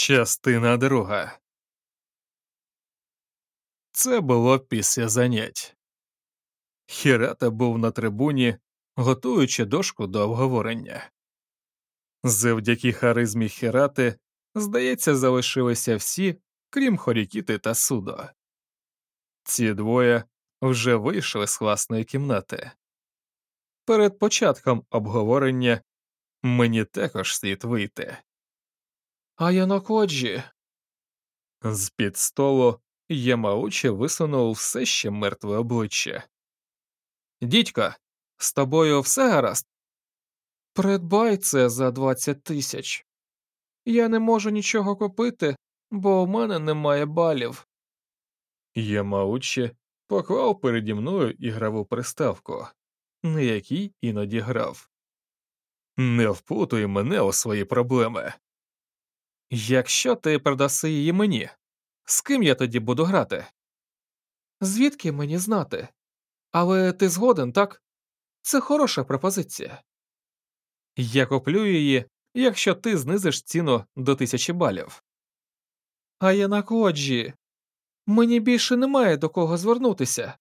Частина друга. Це було після занять. Хірата був на трибуні, готуючи дошку до обговорення. Завдяки харизмі Хірати, здається, залишилися всі, крім Хорікіти та Судо. Ці двоє вже вийшли з власної кімнати. Перед початком обговорення мені також слід вийти. А Янокоджі. З під столу Ямаучі висунув все ще мертве обличчя. Дідько, з тобою все гаразд? Придбай це за 20 тисяч. Я не можу нічого купити, бо у мене немає балів. Ямаучі поклав переді мною ігрову приставку, на якій іноді грав. Не впутуй мене у свої проблеми. Якщо ти продаси її мені, з ким я тоді буду грати? Звідки мені знати? Але ти згоден, так? Це хороша пропозиція. Я куплю її, якщо ти знизиш ціну до тисячі балів. А я на коджі. Мені більше немає до кого звернутися.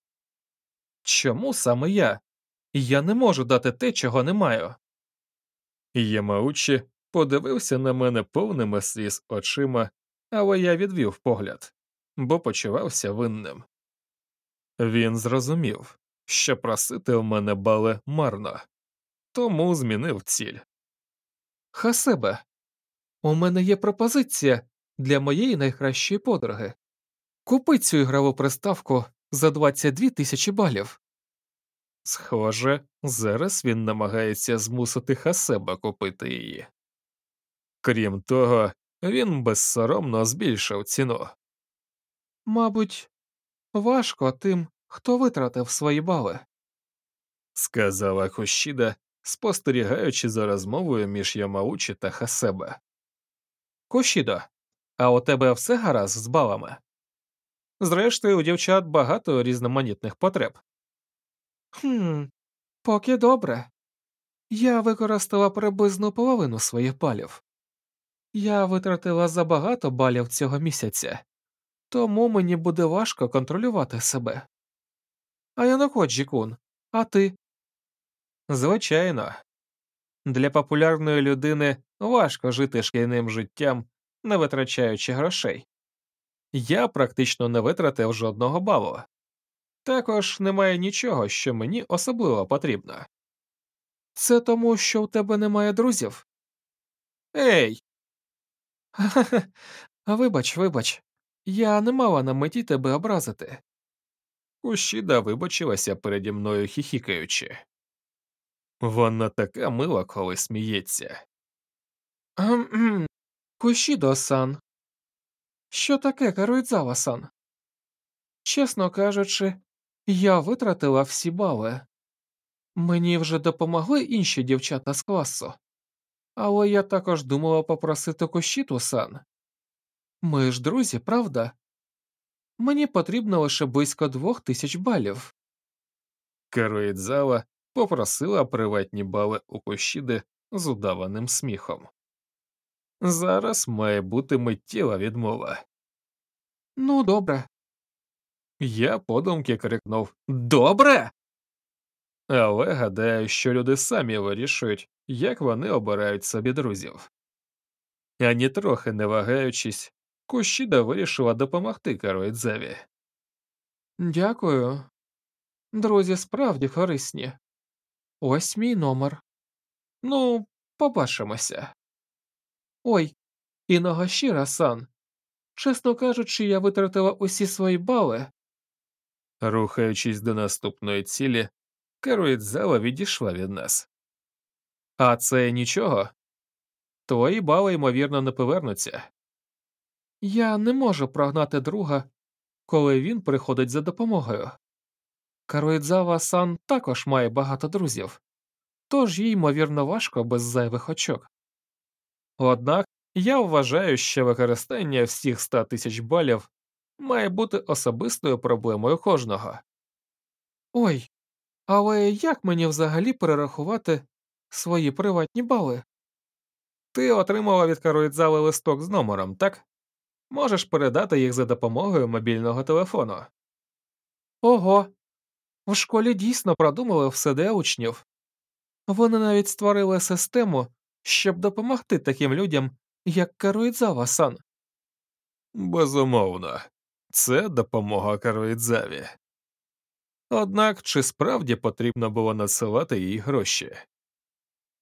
Чому саме я? Я не можу дати те, чого не маю. Ямаучі подивився на мене повними сліз очима, але я відвів погляд, бо почувався винним. Він зрозумів, що просити в мене бали марно, тому змінив ціль. Хасебе, у мене є пропозиція для моєї найкращої подруги. Купи цю ігрову приставку за 22 тисячі балів. Схоже, зараз він намагається змусити Хасеба купити її. Крім того, він безсоромно збільшив ціну. Мабуть, важко тим, хто витратив свої бали. Сказала Кощіда, спостерігаючи за розмовою між Ямаучі та Хасеба. Кощідо, а у тебе все гаразд з балами? Зрештою, у дівчат багато різноманітних потреб. Хм, поки добре. Я використала приблизно половину своїх балів. Я витратила забагато балів цього місяця, тому мені буде важко контролювати себе. А я не ходжі кун, а ти? Звичайно. Для популярної людини важко жити шкільним життям, не витрачаючи грошей. Я практично не витратив жодного балу. Також немає нічого, що мені особливо потрібно. Це тому, що у тебе немає друзів? Ей, Вибач, вибач, я не мала на меті тебе образити. Кущіда вибачилася переді мною хіхікаючи. Вона така мила, коли сміється. Ем, Кушідо-сан. Що таке, Каруйдзава-сан? Чесно кажучи, я витратила всі бали. Мені вже допомогли інші дівчата з класу. Але я також думала попросити Кощіту-сан. Ми ж друзі, правда? Мені потрібно лише близько двох тисяч балів. Керуїдзава попросила приватні бали у Кощіди з удаваним сміхом. Зараз має бути миттєва відмова. Ну, добре. Я подумки крикнув Добре. Але гадаю, що люди самі вирішують, як вони обирають собі друзів. Ані трохи не вагаючись, Кущіда вирішила допомогти Каруїдзаві. Дякую. Друзі справді корисні. Ось мій номер. Ну, побачимося. Ой, і Ногашіра сан. Чесно кажучи, я витратила усі свої бали. Рухаючись до наступної цілі, Каруїдзава відійшла від нас. А це нічого? Твої бали, ймовірно, не повернуться. Я не можу прогнати друга, коли він приходить за допомогою. Каруїдзава сан також має багато друзів, тож їй, ймовірно, важко без зайвих очок. Однак я вважаю, що використання всіх 100 тисяч балів має бути особистою проблемою кожного. Ой, але як мені взагалі перерахувати свої приватні бали? Ти отримала від Каруїдзави листок з номером, так? Можеш передати їх за допомогою мобільного телефону. Ого, в школі дійсно продумали все для учнів. Вони навіть створили систему, щоб допомогти таким людям, як Каруїдзава сан. Безумовно, це допомога Каруїдзаві. Однак чи справді потрібно було надсилати їй гроші?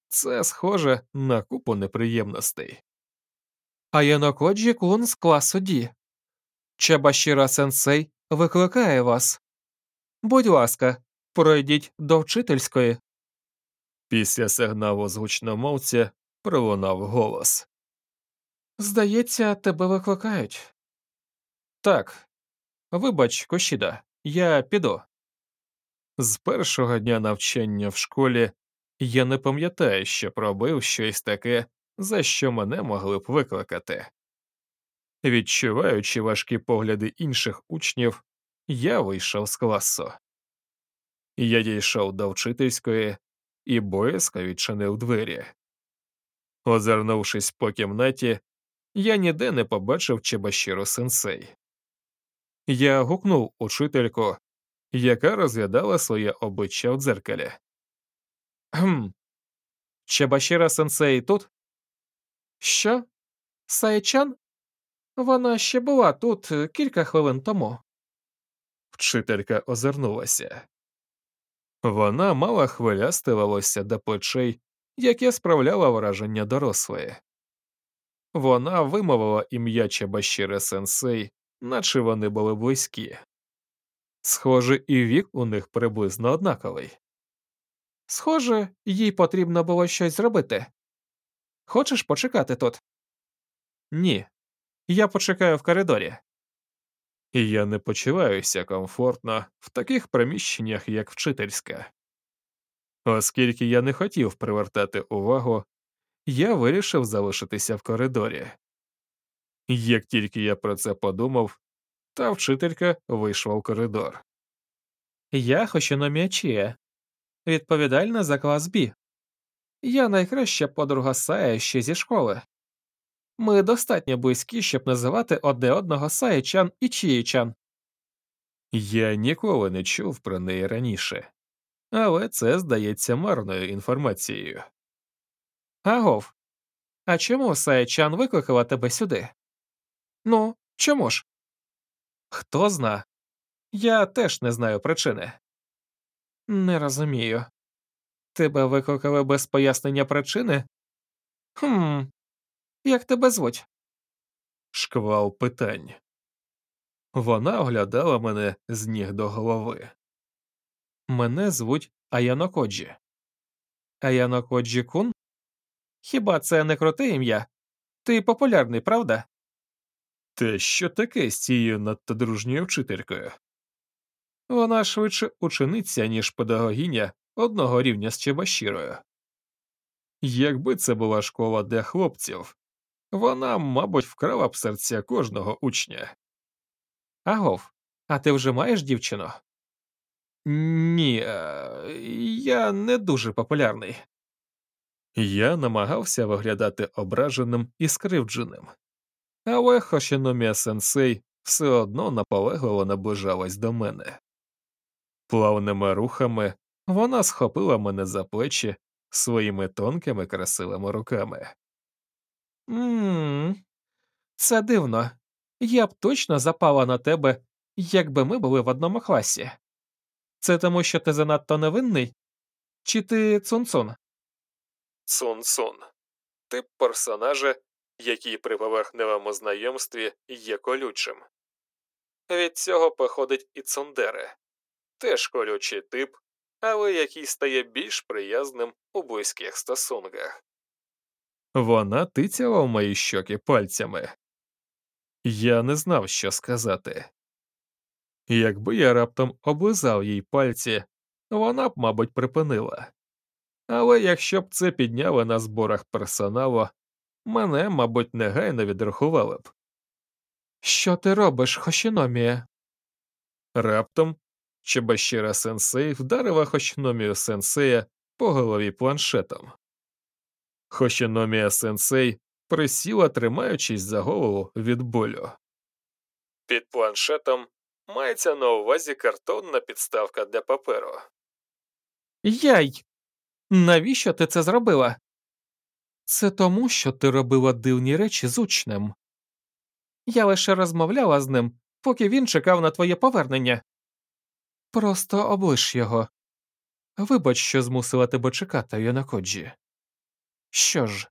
Це схоже на купу неприємностей. А Янокоджі кун з класу Ді. Чебашіра сенсей викликає вас. Будь ласка, пройдіть до вчительської. Після сигналу з пролунав голос. Здається, тебе викликають. Так, вибач, Кошіда, я піду. З першого дня навчання в школі я не пам'ятаю, що пробив щось таке, за що мене могли б викликати. Відчуваючи важкі погляди інших учнів, я вийшов з класу. Я дійшов до вчительської і боязко відчинив двері. Озирнувшись по кімнаті, я ніде не побачив Чебашіру сенсей. Я гукнув учительку, яка розглядала своє обличчя в дзеркалі. Хм. Чебашіра сенсей тут? Що? Сайчан? Вона ще була тут е, кілька хвилин тому. Вчителька озирнулася. Вона мала хвилясте до плечей, яке справляло враження дорослої. Вона вимовила ім'я Чебашіри сенсей, наче вони були близькі. Схоже, і вік у них приблизно однаковий. Схоже, їй потрібно було щось зробити. Хочеш почекати тут? Ні, я почекаю в коридорі. І я не почуваюся комфортно в таких приміщеннях, як вчительська. Оскільки я не хотів привертати увагу, я вирішив залишитися в коридорі. Як тільки я про це подумав, та вчителька вийшла в коридор. Я Хошіномія Чіє, відповідальна за клас Бі. Я найкраща подруга Сая ще зі школи. Ми достатньо близькі, щоб називати одне одного Саєчан і Чієчан. Я ніколи не чув про неї раніше, але це здається марною інформацією. Агов, а чому Саєчан викликала тебе сюди? Ну, чому ж? Хто зна? Я теж не знаю причини. Не розумію. Тебе викликали без пояснення причини? Хм, як тебе звуть? Шквал питань. Вона оглядала мене з ніг до голови. Мене звуть Аяно Коджі. Аяно Коджі Кун? Хіба це не круте ім'я? Ти популярний, правда? Те що таке з цією надто дружньою вчителькою? Вона швидше учениця, ніж педагогіня одного рівня з Чебашірою. Якби це була школа для хлопців, вона, мабуть, вкрала б серця кожного учня. Агов, а ти вже маєш дівчину? Ні, я не дуже популярний. Я намагався виглядати ображеним і скривдженим, але Хошіномія сенсей все одно наполегливо наближалась до мене. Плавними рухами вона схопила мене за плечі своїми тонкими красивими руками. Ммм, це дивно. Я б точно запала на тебе, якби ми були в одному класі. Це тому, що ти занадто невинний? Чи ти цунцун? Цун-цун. Тип персонажа, який при поверхневому знайомстві є колючим. Від цього походить і цундере, теж колючий тип, але який стає більш приязним у близьких стосунках. Вона тицяла в мої щоки пальцями. Я не знав, що сказати. Якби я раптом облизав їй пальці, вона б, мабуть, припинила. Але якщо б це підняли на зборах персоналу, мене, мабуть, негайно відрахували б. Що ти робиш, Хошіномія? Раптом Чебашіра сенсей вдарила Хошіномію сенсея по голові планшетом. Хошіномія сенсей присіла, тримаючись за голову від болю. Під планшетом мається на увазі картонна підставка для паперу. Яй! Навіщо ти це зробила? Це тому, що ти робила дивні речі з учнем. Я лише розмовляла з ним, поки він чекав на твоє повернення. Просто облиш його. Вибач, що змусила тебе чекати, Янакоджі. Що ж,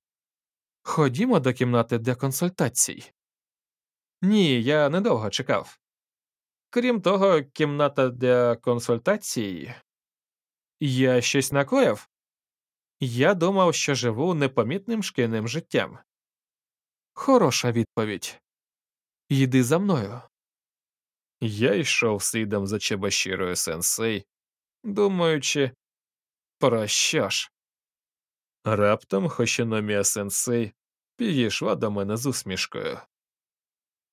ходімо до кімнати для консультацій. Ні, я недовго чекав. Крім того, кімната для консультацій. Я щось накоїв? Я думав, що живу непомітним шкільним життям. Хороша відповідь. Йди за мною. Я йшов слідом за Чебашірою сенсей, думаючи, про що ж. Раптом Хошіномія сенсей підійшла до мене з усмішкою.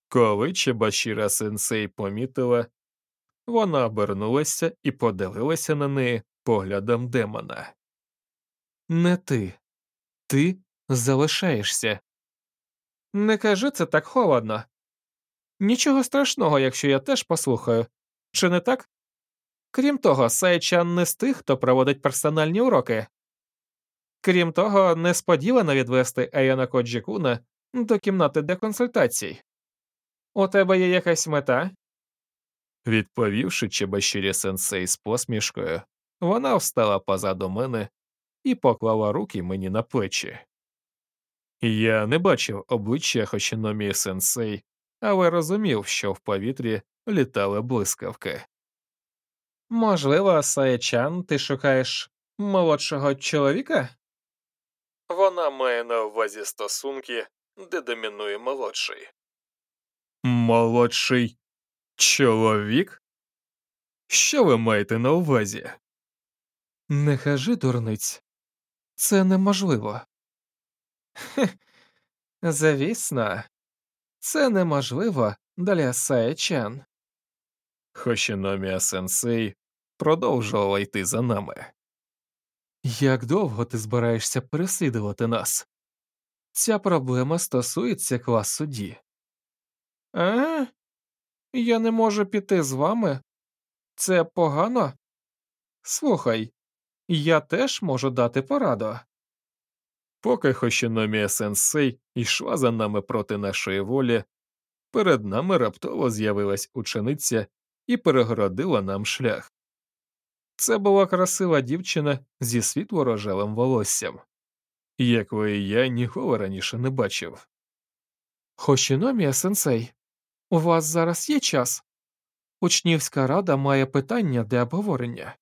Коли Чебашіра сенсей помітила, вона обернулася і подивилася на неї поглядом демона. Не ти. Ти залишаєшся. Не кажи це так холодно. Нічого страшного, якщо я теж послухаю. Чи не так? Крім того, Сайчан не з тих, хто проводить персональні уроки. Крім того, несподівано відвести Аяна Коджікуна до кімнати для консультацій. У тебе є якась мета? Відповівши Чебашірі сенсей з посмішкою, вона встала позаду мене і поклала руки мені на плечі. Я не бачив обличчя Хошіномії сенсей, але розумів, що в повітрі літали блискавки. Можливо, Саєчан, ти шукаєш молодшого чоловіка? Вона має на увазі стосунки, де домінує молодший. Молодший чоловік? Що ви маєте на увазі? Не кажи, дурниць. Це неможливо. Хе, звісно, це неможливо для Саєчан. Хошіномія сенсей продовжувала йти за нами. Як довго ти збираєшся переслідувати нас? Ця проблема стосується класу Ді. А? Я не можу піти з вами. Це погано? Слухай, я теж можу дати пораду. Поки Хошіномія сенсей йшла за нами проти нашої волі, перед нами раптово з'явилась учениця і перегородила нам шлях. Це була красива дівчина зі світло рожевим волоссям, якої я ніколи раніше не бачив. Хошіномія сенсей, у вас зараз є час? Учнівська рада має питання для обговорення.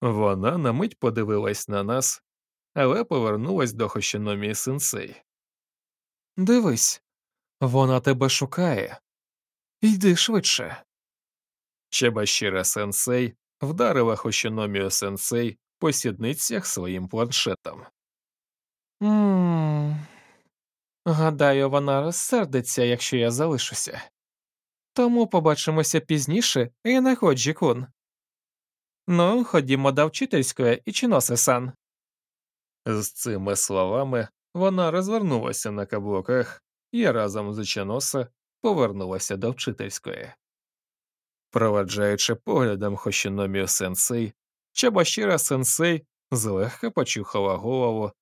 Вона на мить подивилась на нас, але повернулась до Хошіномії сенсей. Дивись, вона тебе шукає. Йди швидше. Чебашіра сенсей вдарила Хошіномію сенсей по сідницях своїм планшетом. Ммм. Гадаю, вона розсердиться, якщо я залишуся. Тому побачимося пізніше і на ходжі кун. Ну, ходімо до вчительської і чиноси сан. З цими словами вона розвернулася на каблуках і разом з Ученоса повернулася до вчительської. Проваджаючи поглядом Хошіномію сенсей, Чабашіра сенсей злегка почухала голову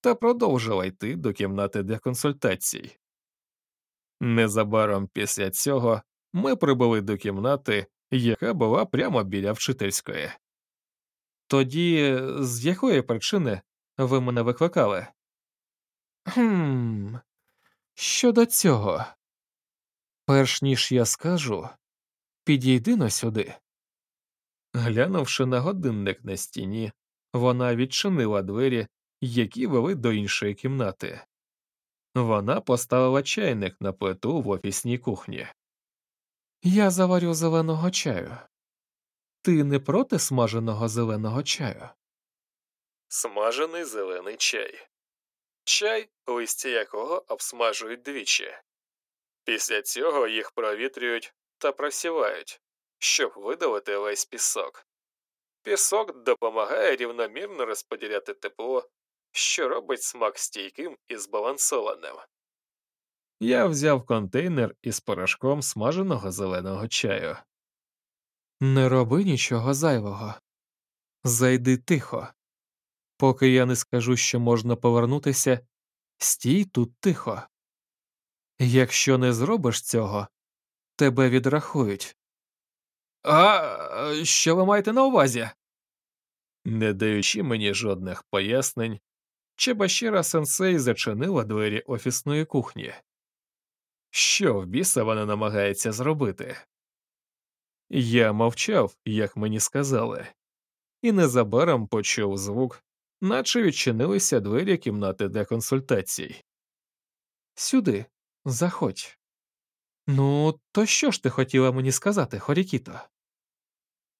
та продовжила йти до кімнати для консультацій. Незабаром після цього ми прибули до кімнати, яка була прямо біля вчительської. Тоді з якої причини ви мене викликали? Хм, щодо цього, перш ніж я скажу, підійди на сюди. Глянувши на годинник на стіні, вона відчинила двері, які вели до іншої кімнати. Вона поставила чайник на плиту в офісній кухні. Я заварю зеленого чаю. Ти не проти смаженого зеленого чаю? Смажений зелений чай. Чай, листя якого обсмажують двічі. Після цього їх провітрюють та просівають, щоб видалити весь пісок. Пісок допомагає рівномірно розподіляти тепло що робить смак стійким і збалансованим. Я взяв контейнер із порошком смаженого зеленого чаю. Не роби нічого зайвого. Зайди тихо. Поки я не скажу, що можна повернутися, стій тут тихо. Якщо не зробиш цього, тебе відрахують. А що ви маєте на увазі? Не даючи мені жодних пояснень, Чебашіра сенсей зачинила двері офісної кухні. Що в біса вона намагається зробити? Я мовчав, як мені сказали, і незабаром почув звук, наче відчинилися двері кімнати для консультацій. Сюди, заходь. Ну, то що ж ти хотіла мені сказати, Хорікіто?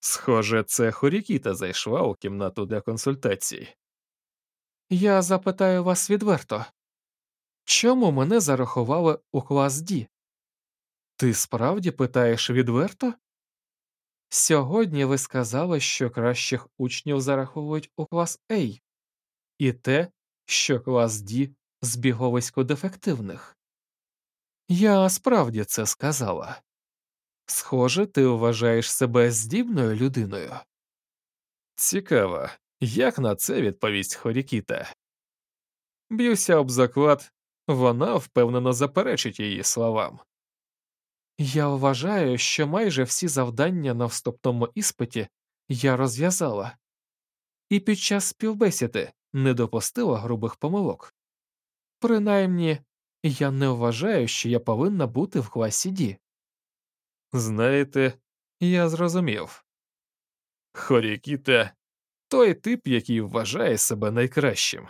Схоже, це Хорікіта зайшла у кімнату для консультацій. Я запитаю вас відверто чому мене зарахували у клас Ді? Ти справді питаєш відверто? Сьогодні ви сказали, що кращих учнів зараховують у клас А, і те, що клас Ді збіговисько дефективних. Я справді це сказала. Схоже, ти вважаєш себе здібною людиною. Цікаво, як на це відповість Хорікіта. Б'юся об заклад, вона впевнено заперечить її словам. Я вважаю, що майже всі завдання на вступному іспиті я розв'язала, і під час співбесіди не допустила грубих помилок. Принаймні, я не вважаю, що я повинна бути в класі Ді. Знаєте, я зрозумів. Хорікіта той тип, який вважає себе найкращим.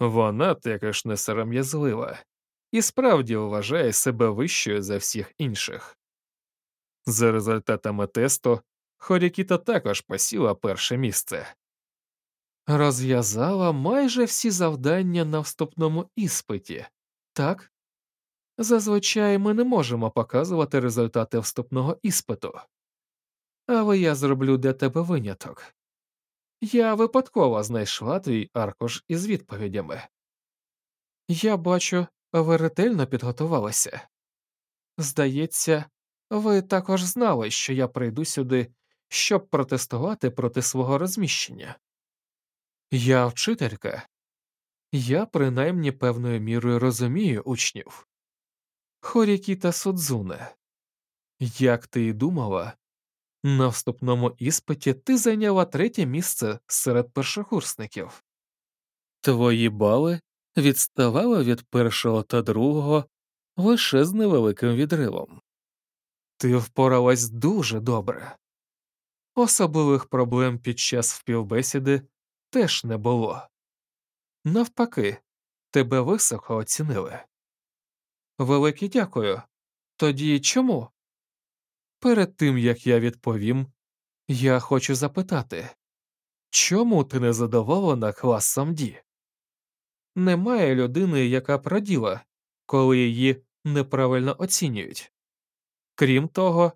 Вона також несором'язлива і справді вважає себе вищою за всіх інших. За результатами тесту, Хорікіта також посіла перше місце. Розв'язала майже всі завдання на вступному іспиті, так? Зазвичай ми не можемо показувати результати вступного іспиту. Але я зроблю для тебе виняток. Я випадково знайшла твій аркуш із відповідями. Я бачу, ви ретельно підготувалися. Здається, ви також знали, що я прийду сюди, щоб протестувати проти свого розміщення. Я вчителька, я принаймні певною мірою розумію учнів. Хорікіта Судзуне, як ти й думала, на вступному іспиті ти зайняла третє місце серед першокурсників. Твої бали відставали від першого та другого лише з невеликим відривом. Ти впоралась дуже добре. Особливих проблем під час співбесіди теж не було. Навпаки, тебе високо оцінили. Велике дякую. Тоді чому? Перед тим як я відповім, я хочу запитати чому ти не задоволена класом Ді? Немає людини, яка праділа, коли її неправильно оцінюють. Крім того,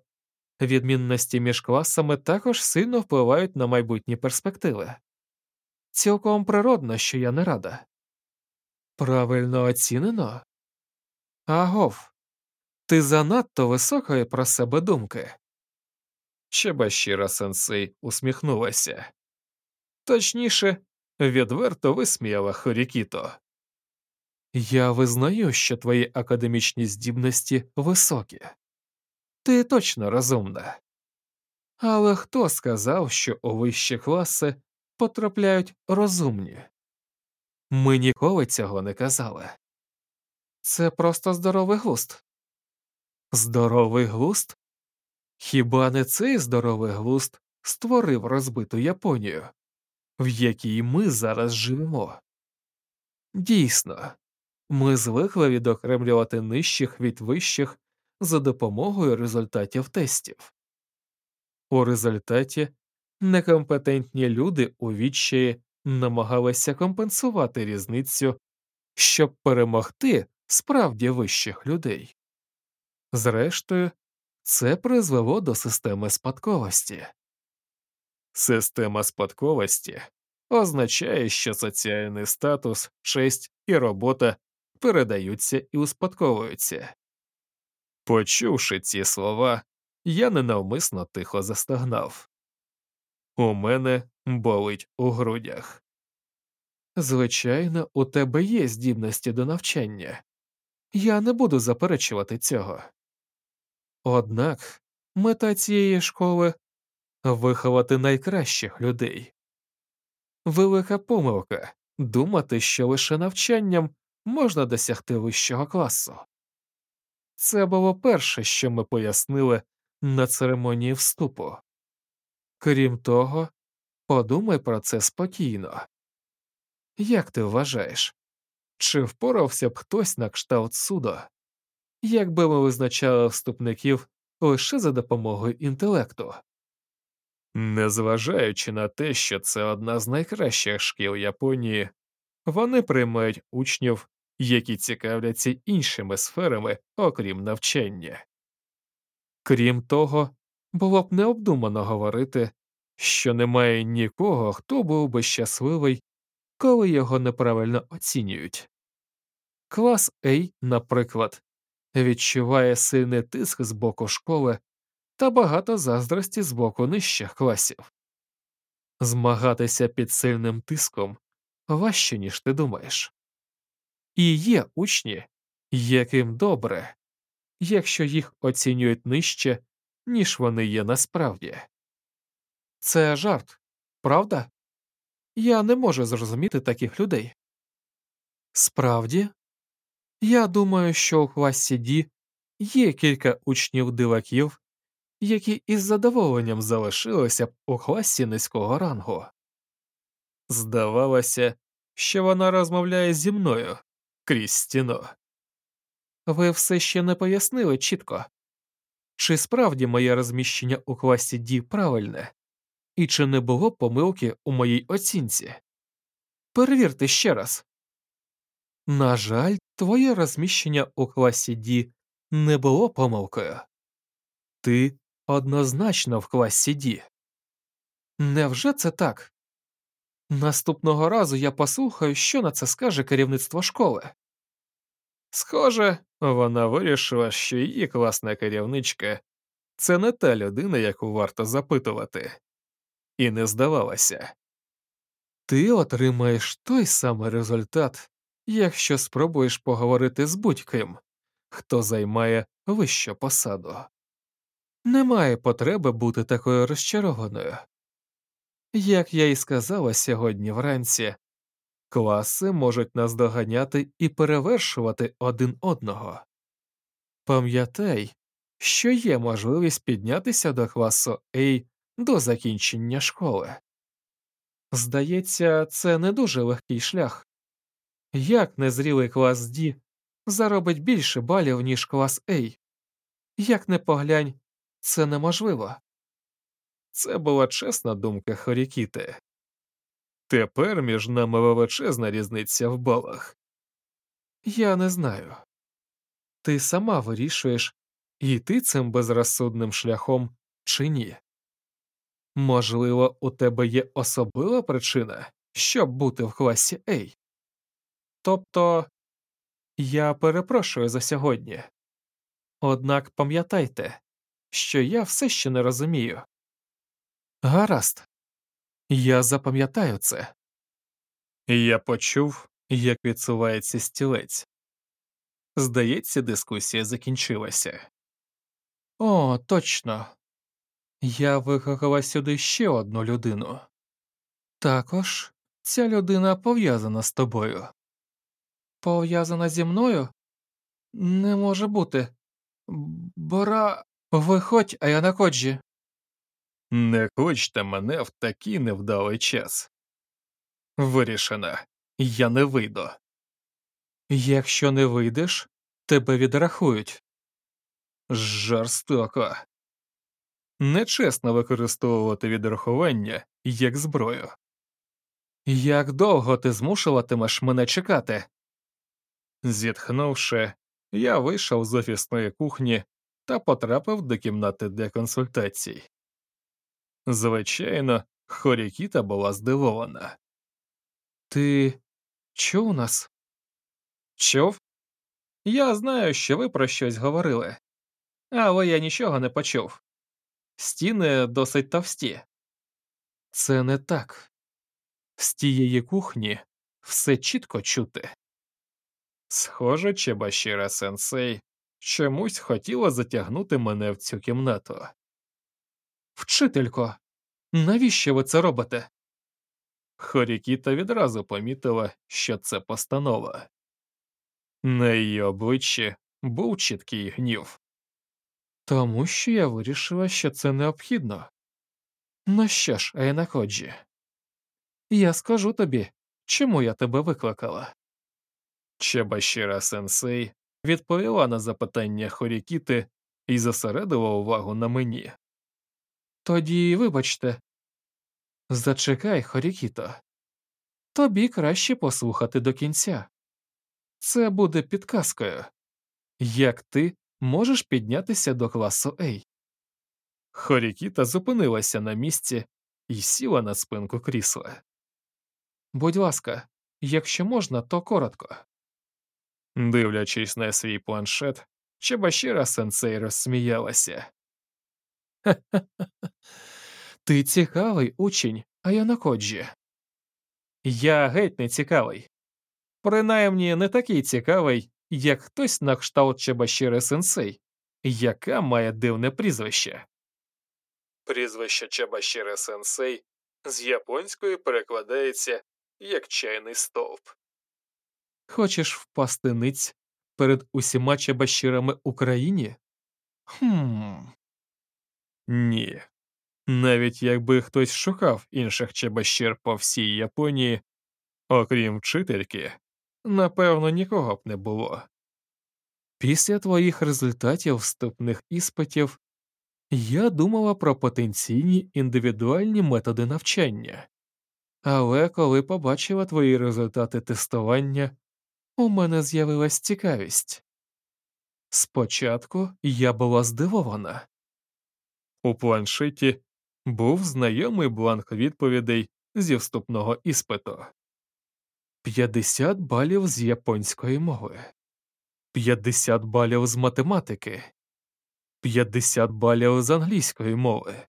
відмінності між класами також сильно впливають на майбутні перспективи. Цілком природно, що я не рада. Правильно оцінено? Агов, ти занадто високої про себе думки. Чебашіра сенсей усміхнулася. Точніше, відверто висміяла Хорікіто. Я визнаю, що твої академічні здібності високі. Ти точно розумна. Але хто сказав, що у вищі класи потрапляють розумні? Ми ніколи цього не казали. Це просто здоровий глуст. Здоровий глуст? Хіба не цей здоровий глуст створив розбиту Японію, в якій ми зараз живемо? Дійсно, ми звикли відокремлювати нижчих від вищих за допомогою результатів тестів. У результаті некомпетентні люди у відчаї намагалися компенсувати різницю, щоб перемогти справді вищих людей. Зрештою, це призвело до системи спадковості. Система спадковості означає, що соціальний статус, честь і робота передаються і успадковуються. Почувши ці слова, я ненавмисно тихо застогнав. У мене болить у грудях. Звичайно, у тебе є здібності до навчання. Я не буду заперечувати цього. Однак мета цієї школи виховати найкращих людей. Велика помилка думати, що лише навчанням можна досягти вищого класу. Це було перше, що ми пояснили на церемонії вступу. Крім того, подумай про це спокійно. Як ти вважаєш, чи впорався б хтось на кшталт суду, якби ми визначали вступників лише за допомогою інтелекту? Незважаючи на те, що це одна з найкращих шкіл Японії, вони приймають учнів, які цікавляться іншими сферами, окрім навчання. Крім того, було б необдумано говорити, що немає нікого, хто був би щасливий, коли його неправильно оцінюють. Клас A, наприклад, відчуває сильний тиск з боку школи та багато заздрості з боку нижчих класів. Змагатися під сильним тиском важче, ніж ти думаєш. І є учні, яким добре, якщо їх оцінюють нижче, ніж вони є насправді. Це жарт, правда? Я не можу зрозуміти таких людей. Справді, я думаю, що у класі D є кілька учнів диваків, які із задоволенням залишилися б у класі низького рангу. Здавалося, що вона розмовляє зі мною крізь стіну. Ви все ще не пояснили чітко, чи справді моє розміщення у класі D правильне, і чи не було помилки у моїй оцінці? Перевірте ще раз. На жаль, твоє розміщення у класі D не було помилкою. Ти однозначно в класі D. Невже це так? Наступного разу я послухаю, що на це скаже керівництво школи. Схоже, вона вирішила, що її класна керівничка це не та людина, яку варто запитувати, і не здавалася. Ти отримаєш той самий результат, якщо спробуєш поговорити з будь-ким, хто займає вищу посаду. Немає потреби бути такою розчарованою. Як я й сказала сьогодні вранці, класи можуть наздоганяти і перевершувати один одного. Пам'ятай, що є можливість піднятися до класу A до закінчення школи. Здається, це не дуже легкий шлях. Як незрілий клас D заробить більше балів, ніж клас A? Як не поглянь, це неможливо. Це була чесна думка Хорікіти. Тепер між нами величезна різниця в балах. Я не знаю. Ти сама вирішуєш, йти цим безрозсудним шляхом чи ні. Можливо, у тебе є особлива причина, щоб бути в класі A. Тобто я перепрошую за сьогодні. Однак пам'ятайте, що я все ще не розумію. Гаразд, я запам'ятаю це. Я почув, як відсувається стілець. Здається, дискусія закінчилася. О, точно. Я викликала сюди ще одну людину. Також ця людина пов'язана з тобою. Пов'язана зі мною? Не може бути. Бора, виходь, а я на коджі. Не хочте мене в такий невдалий час. Вирішено, я не вийду. Якщо не вийдеш, тебе відрахують. Жорстоко. Нечесно використовувати відрахування як зброю. Як довго ти змушуватимеш мене чекати? Зітхнувши, я вийшов з офісної кухні та потрапив до кімнати для консультацій. Звичайно, Хорікіта була здивована. Ти чув нас? Чув? Я знаю, що ви про щось говорили, але я нічого не почув. Стіни досить товсті. Це не так. З тієї кухні все чітко чути. Схоже, Чебашіра сенсей чомусь хотіла затягнути мене в цю кімнату. Вчителько, навіщо ви це робите? Хорікіта відразу помітила, що це постанова. На її обличчі був чіткий гнів. Тому що я вирішила, що це необхідно. Ну що ж, Айнаходжі, я скажу тобі, чому я тебе викликала. Чебашіра сенсей відповіла на запитання Хорікіти і зосередила увагу на мені. Тоді, вибачте, зачекай, Хорікіто. Тобі краще послухати до кінця. Це буде підказкою, як ти можеш піднятися до класу A. Хорікіта зупинилася на місці і сіла на спинку крісла. Будь ласка, якщо можна, то коротко. Дивлячись на свій планшет, Чебашіра сенсей розсміялася. Ти цікавий учень, а я на коджі. Я геть не цікавий. Принаймні не такий цікавий, як хтось на кшталт Чебашіри сенсей, яка має дивне прізвище. Прізвище Чебашіри сенсей з японської перекладається як чайний стовп. Хочеш впасти ниць перед усіма чебашірами Україні? Хм. Ні. Навіть якби хтось шукав інших чебашір по всій Японії, окрім вчительки, напевно, нікого б не було. Після твоїх результатів вступних іспитів я думала про потенційні індивідуальні методи навчання, але коли побачила твої результати тестування, у мене з'явилась цікавість. Спочатку я була здивована. У планшеті був знайомий бланк відповідей зі вступного іспиту. 50 балів з японської мови, 50 балів з математики, 50 балів з англійської мови,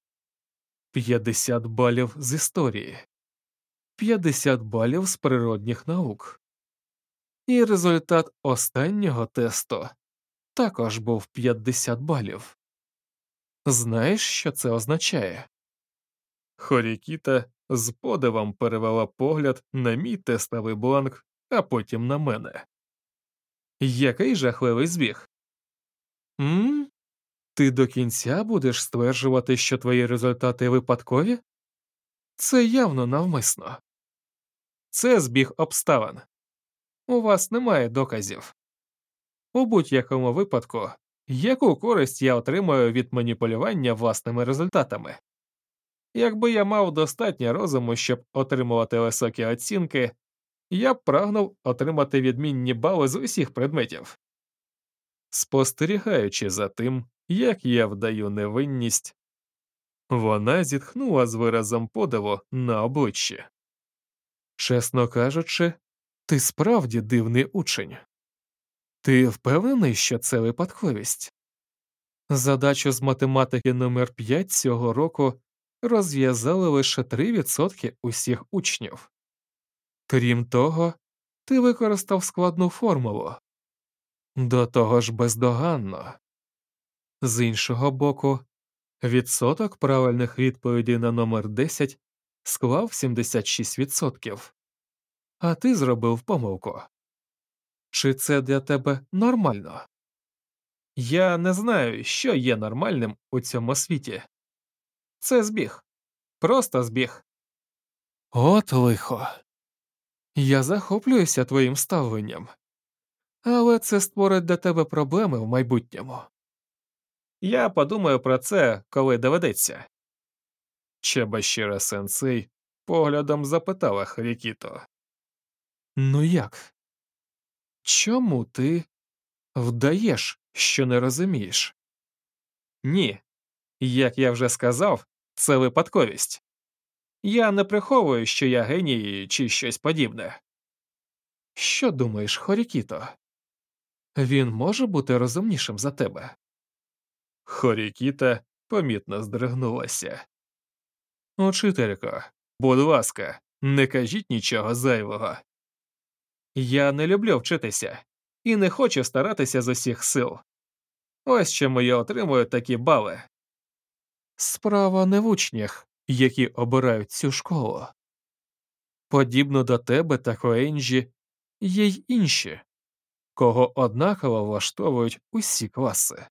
50 балів з історії, 50 балів з природних наук. І результат останнього тесту також був 50 балів. Знаєш, що це означає? Хорікіта з подивом перевела погляд на мій тестовий бланк, а потім на мене. Який жахливий збіг? М? Ти до кінця будеш стверджувати, що твої результати випадкові? Це явно навмисно. Це збіг обставин. У вас немає доказів. У будь-якому випадку, яку користь я отримую від маніпулювання власними результатами? Якби я мав достатньо розуму, щоб отримувати високі оцінки, я б прагнув отримати відмінні бали з усіх предметів. Спостерігаючи за тим, як я вдаю невинність, вона зітхнула з виразом подиву на обличчі. Чесно кажучи, ти справді дивний учень. Ти впевнений, що це випадковість? Задачу з математики номер 5 цього року розв'язали лише 3% усіх учнів. Крім того, ти використав складну формулу. До того ж бездоганно. З іншого боку, відсоток правильних відповідей на номер 10 склав 76%. А ти зробив помилку. Чи це для тебе нормально? Я не знаю, що є нормальним у цьому світі. Це збіг. Просто збіг. От лихо. Я захоплююся твоїм ставленням. Але це створить для тебе проблеми в майбутньому. Я подумаю про це, коли доведеться. Чебашіра сенсей поглядом запитала Харікіто. Ну як? Чому ти вдаєш, що не розумієш? Ні, як я вже сказав, це випадковість. Я не приховую, що я геній чи щось подібне. Що думаєш, Хорікіто? Він може бути розумнішим за тебе? Хорікіта помітно здригнулася. Учителько, будь ласка, не кажіть нічого зайвого. Я не люблю вчитися і не хочу старатися з усіх сил. Ось чому я отримую такі бали. Справа не в учнях, які обирають цю школу. Подібно до тебе та Коенджі є й інші, кого однаково влаштовують усі класи.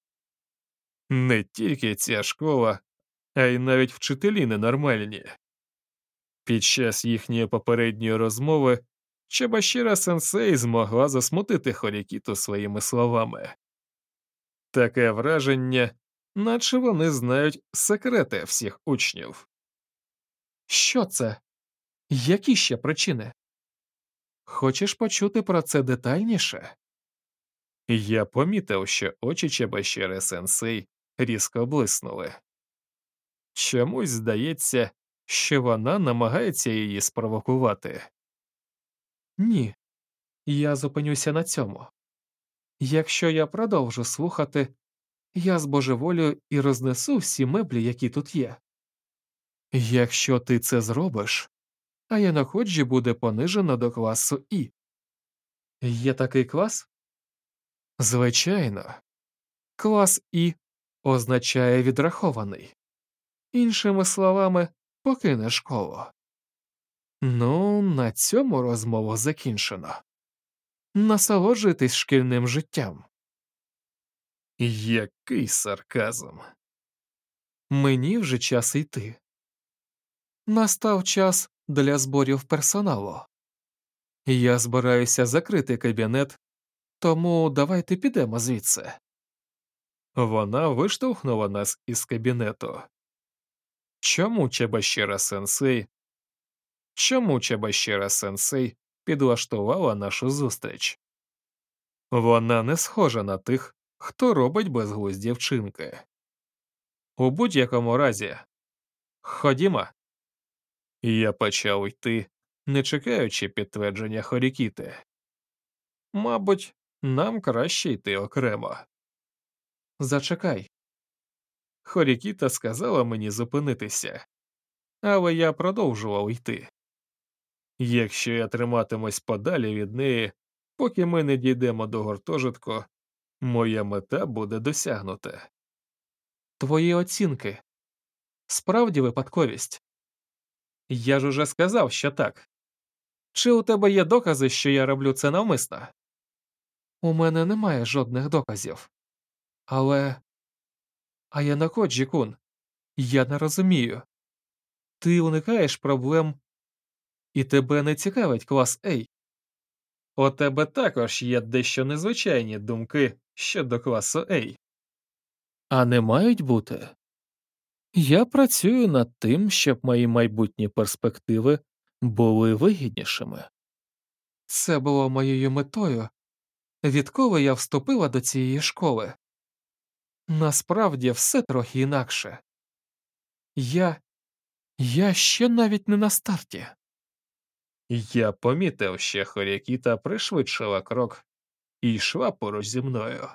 Не тільки ця школа, а й навіть вчителі ненормальні. Під час їхньої попередньої розмови Чебашіра сенсей змогла засмутити Хорікіту своїми словами. Таке враження, наче вони знають секрети всіх учнів. Що це? Які ще причини? Хочеш почути про це детальніше? Я помітив, що очі Чебашіри сенсей різко блиснули. Чомусь здається, що вона намагається її спровокувати. Ні, я зупинюся на цьому. Якщо я продовжу слухати, я збожеволю і рознесу всі меблі, які тут є. Якщо ти це зробиш, а Яноходжі буде понижено до класу І. Є такий клас? Звичайно, клас І означає відрахований. Іншими словами, покине школу. Ну, на цьому розмову закінчено. Насолоджуйтесь шкільним життям. Який сарказм. Мені вже час йти. Настав час для зборів персоналу. Я збираюся закрити кабінет, тому давайте підемо звідси. Вона виштовхнула нас із кабінету. Чому Чебашіра сенсей? Чому Чебашіра сенсей підлаштувала нашу зустріч? Вона не схожа на тих, хто робить безглузді вчинки. У будь-якому разі, ходімо. Я почав йти, не чекаючи підтвердження Хорікіти. Мабуть, нам краще йти окремо. Зачекай. Хорікіта сказала мені зупинитися, але я продовжував йти. Якщо я триматимусь подалі від неї, поки ми не дійдемо до гуртожитку, моя мета буде досягнута. Твої оцінки справді випадковість. Я ж уже сказав, що так. Чи у тебе є докази, що я роблю це навмисно? У мене немає жодних доказів. Але. А я на коджі кун. Я не розумію. Ти уникаєш проблем, і тебе не цікавить клас A. У тебе також є дещо незвичайні думки щодо класу A. А не мають бути. Я працюю над тим, щоб мої майбутні перспективи були вигіднішими. Це було моєю метою, відколи я вступила до цієї школи. Насправді все трохи інакше. Я. Я ще навіть не на старті. Я помітив, що Хорякіта пришвидшила крок і йшла поруч зі мною.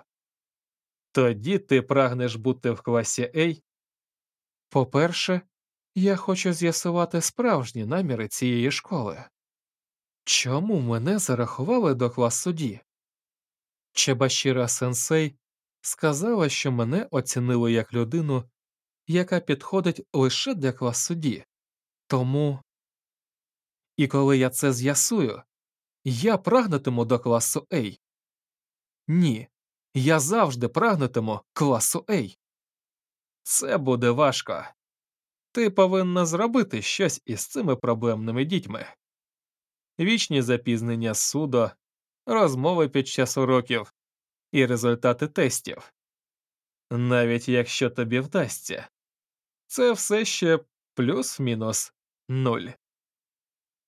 Тоді ти прагнеш бути в класі A? По-перше, я хочу з'ясувати справжні наміри цієї школи. Чому мене зарахували до класу D? Чебашіра сенсей сказала, що мене оцінили як людину, яка підходить лише для класу D. Тому. І коли я це з'ясую, я прагнутиму до класу A. Ні, я завжди прагнутиму класу A. Це буде важко. Ти повинна зробити щось із цими проблемними дітьми. Вічні запізнення судо, розмови під час уроків і результати тестів. Навіть якщо тобі вдасться, це все ще плюс-мінус нуль.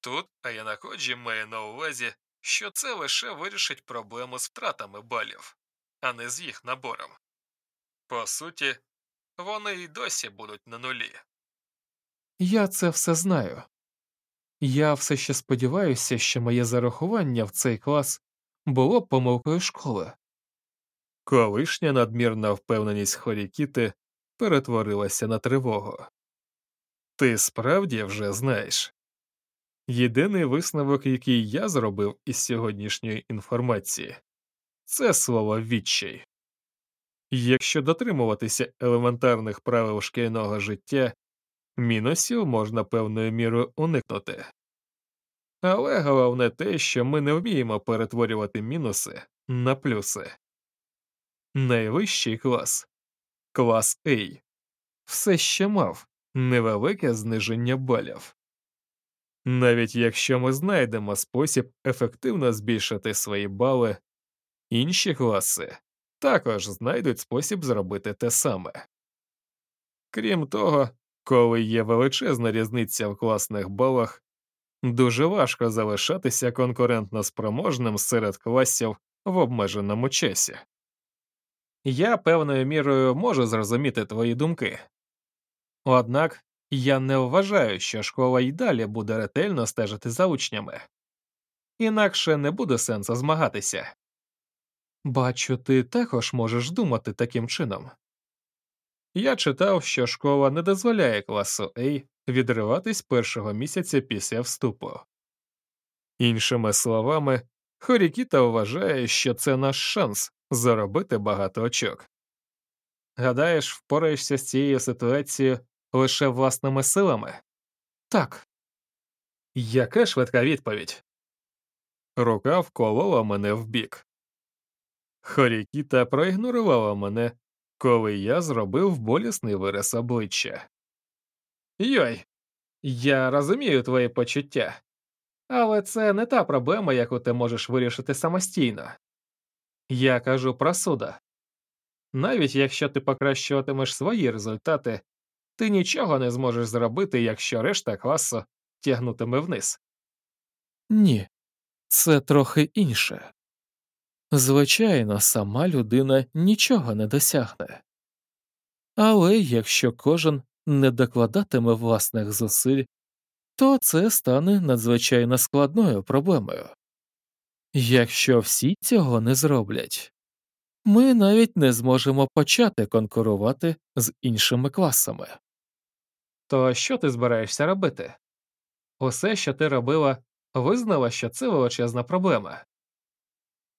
Тут Аянаходжі має на увазі, що це лише вирішить проблему з втратами балів, а не з їх набором. По суті, вони й досі будуть на нулі. Я це все знаю. Я все ще сподіваюся, що моє зарахування в цей клас було помилкою школи. Колишня надмірна впевненість Хорікіти перетворилася на тривогу. Ти справді вже знаєш. Єдиний висновок, який я зробив із сьогоднішньої інформації, це слово відчай. Якщо дотримуватися елементарних правил шкільного життя, мінусів можна певною мірою уникнути. Але головне те, що ми не вміємо перетворювати мінуси на плюси. Найвищий клас клас A, все ще мав невелике зниження балів. Навіть якщо ми знайдемо спосіб ефективно збільшити свої бали, інші класи також знайдуть спосіб зробити те саме. Крім того, коли є величезна різниця в класних балах, дуже важко залишатися конкурентно спроможним серед класів в обмеженому часі. Я певною мірою можу зрозуміти твої думки. Однак я не вважаю, що школа й далі буде ретельно стежити за учнями, інакше не буде сенсу змагатися. Бачу, ти також можеш думати таким чином. Я читав, що школа не дозволяє класу A відриватись першого місяця після вступу. Іншими словами, Хорікіта вважає, що це наш шанс заробити багато очок. Гадаєш, впораєшся з цією ситуацією лише власними силами? Так. Яка швидка відповідь? Рука вколола мене в бік. Хорікіта проігнорувала мене, коли я зробив болісний вираз обличчя. Йой, я розумію твої почуття, але це не та проблема, яку ти можеш вирішити самостійно. Я кажу про суда. Навіть якщо ти покращуватимеш свої результати, ти нічого не зможеш зробити, якщо решта класу тягнутиме вниз. Ні, це трохи інше. Звичайно, сама людина нічого не досягне. Але якщо кожен не докладатиме власних зусиль, то це стане надзвичайно складною проблемою. Якщо всі цього не зроблять, ми навіть не зможемо почати конкурувати з іншими класами. То що ти збираєшся робити? Усе, що ти робила, визнала, що це величезна проблема.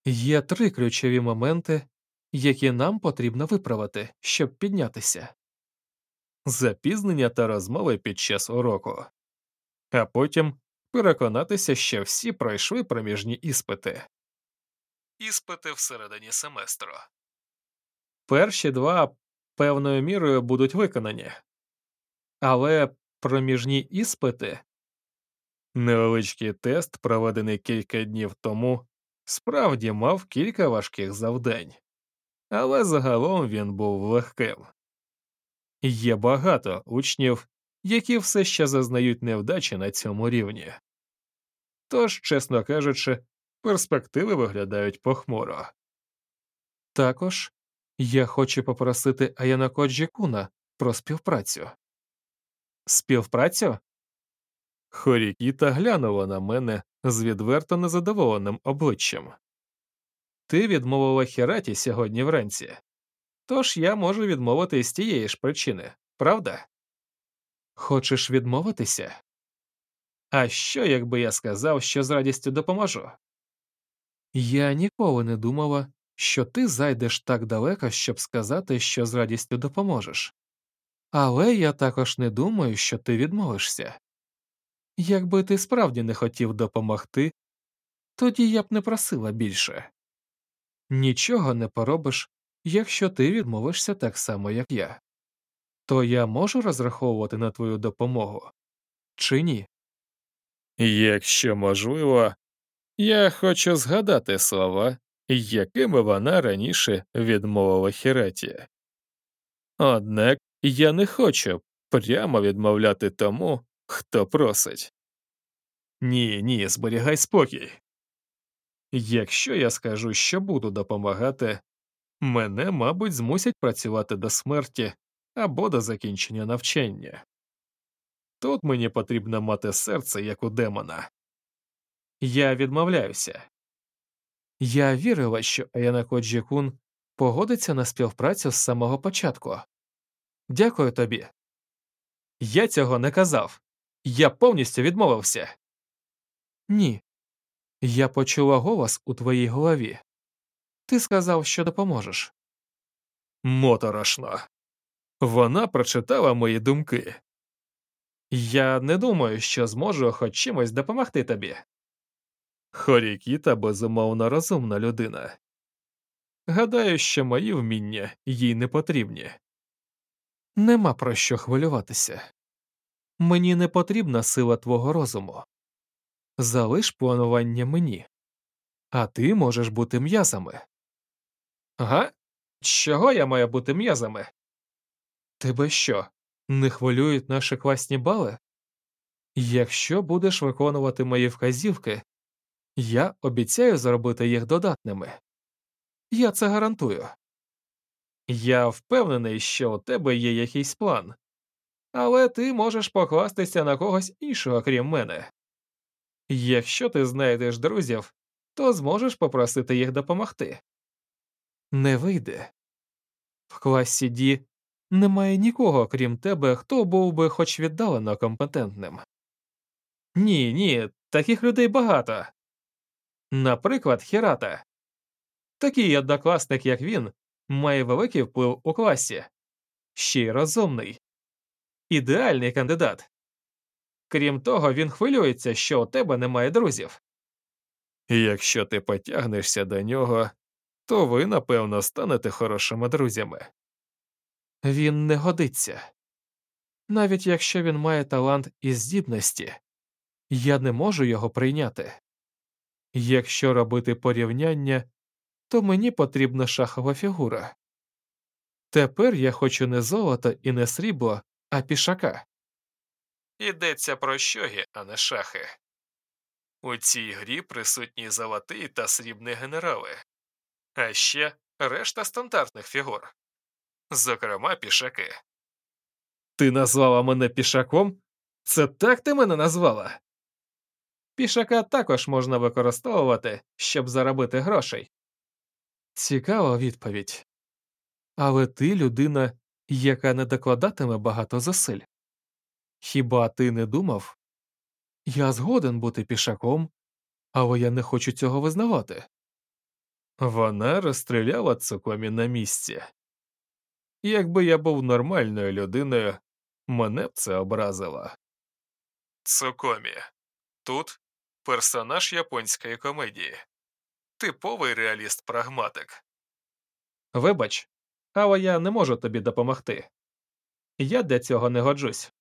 Є три ключові моменти, які нам потрібно виправити, щоб піднятися запізнення та розмови під час уроку, а потім переконатися, що всі пройшли проміжні іспити. Іспити всередині семестру. Перші два певною мірою будуть виконані, але проміжні іспити невеличкий тест, проведений кілька днів тому, справді мав кілька важких завдань, але загалом він був легким. Є багато учнів, які все ще зазнають невдачі на цьому рівні. Тож, чесно кажучи, перспективи виглядають похмуро. Також я хочу попросити Аянако Куна про співпрацю. Співпрацю? Хорікіта глянула на мене з відверто незадоволеним обличчям. Ти відмовила Хіраті сьогодні вранці, тож я можу відмовити з тієї ж причини, правда? Хочеш відмовитися? А що, якби я сказав, що з радістю допоможу? Я ніколи не думала, що ти зайдеш так далеко, щоб сказати, що з радістю допоможеш. Але я також не думаю, що ти відмовишся. Якби ти справді не хотів допомогти, тоді я б не просила більше. Нічого не поробиш, якщо ти відмовишся так само, як я. То я можу розраховувати на твою допомогу чи ні? Якщо можливо, я хочу згадати слова, якими вона раніше відмовила Хіраті. Однак я не хочу прямо відмовляти тому, хто просить. Ні, ні, зберігай спокій. Якщо я скажу, що буду допомагати, мене, мабуть, змусять працювати до смерті або до закінчення навчання. Тут мені потрібно мати серце, як у демона. Я відмовляюся. Я вірила, що Аяна Коджі-кун погодиться на співпрацю з самого початку. Дякую тобі. Я цього не казав. Я повністю відмовився. Ні. Я почула голос у твоїй голові. Ти сказав, що допоможеш. Моторошно. Вона прочитала мої думки. Я не думаю, що зможу хоч чимось допомогти тобі. Хорікіта безумовно розумна людина. Гадаю, що мої вміння їй не потрібні. Нема про що хвилюватися. Мені не потрібна сила твого розуму. Залиш планування мені, а ти можеш бути м'язами. Ага? Чого я маю бути м'язами? Тебе що, не хвилюють наші класні бали? Якщо будеш виконувати мої вказівки, я обіцяю зробити їх додатними. Я це гарантую. Я впевнений, що у тебе є якийсь план, але ти можеш покластися на когось іншого, крім мене. Якщо ти знайдеш друзів, то зможеш попросити їх допомогти. Не вийде. В класі Ді немає нікого, крім тебе, хто був би хоч віддалено компетентним. Ні, ні, таких людей багато. Наприклад, Хірата. Такий однокласник, як він, має великий вплив у класі, ще й розумний, ідеальний кандидат. Крім того, він хвилюється, що у тебе немає друзів. Якщо ти потягнешся до нього, то ви, напевно, станете хорошими друзями. Він не годиться. Навіть якщо він має талант і здібності, я не можу його прийняти. Якщо робити порівняння, то мені потрібна шахова фігура. Тепер я хочу не золото і не срібло, а пішака. Йдеться про щоги, а не шахи. У цій грі присутні золотий та срібні генерали, а ще решта стандартних фігур, зокрема пішаки. Ти назвала мене пішаком? Це так ти мене назвала? Пішака також можна використовувати, щоб заробити грошей. Цікава відповідь. Але ти людина, яка не докладатиме багато зусиль. Хіба ти не думав? Я згоден бути пішаком, але я не хочу цього визнавати. Вона розстріляла цукомі на місці. Якби я був нормальною людиною, мене б це образило. Цукомі. Тут персонаж японської комедії, типовий реаліст-прагматик. Вибач, але я не можу тобі допомогти. Я для цього не годжусь.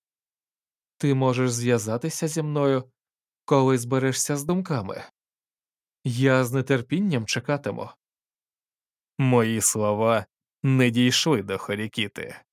Ти можеш зв'язатися зі мною, коли зберешся з думками. Я з нетерпінням чекатиму. Мої слова не дійшли до Хорікіти.